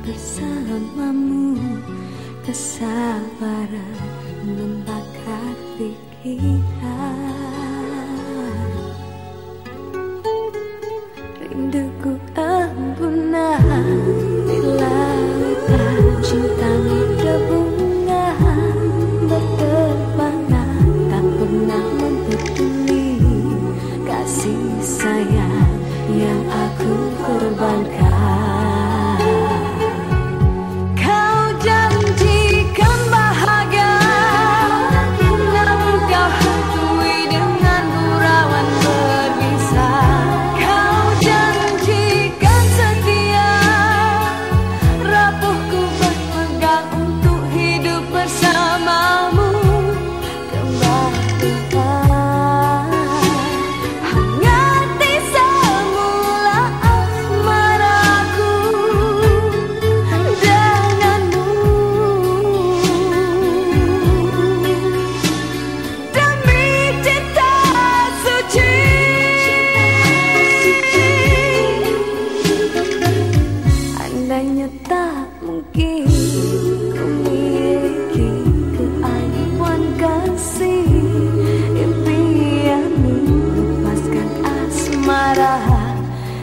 bersamamu kesabaran membakar pikiran.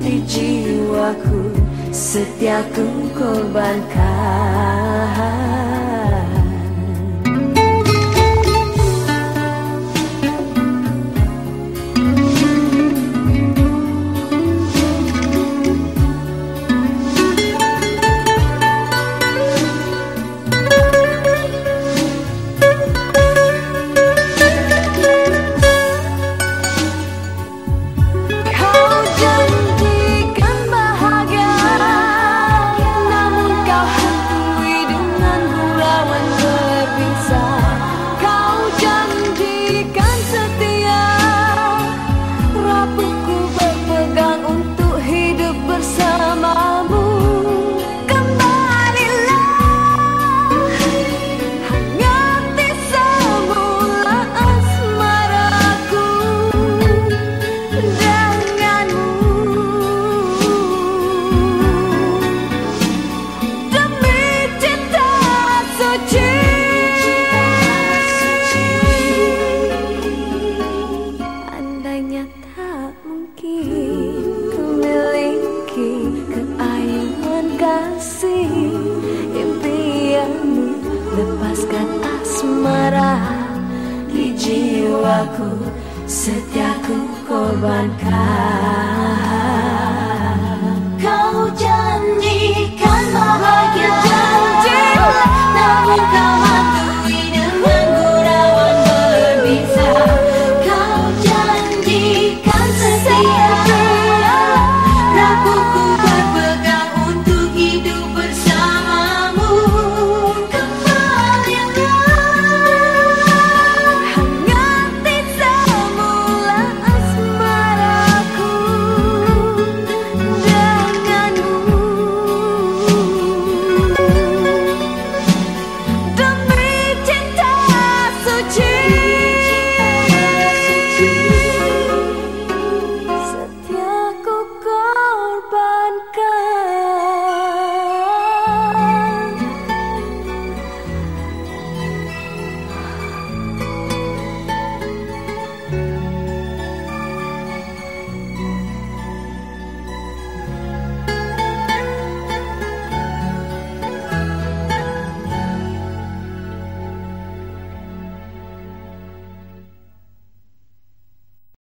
Di jiwaku Setiaku korbankan jiwaku Setiaku korbankan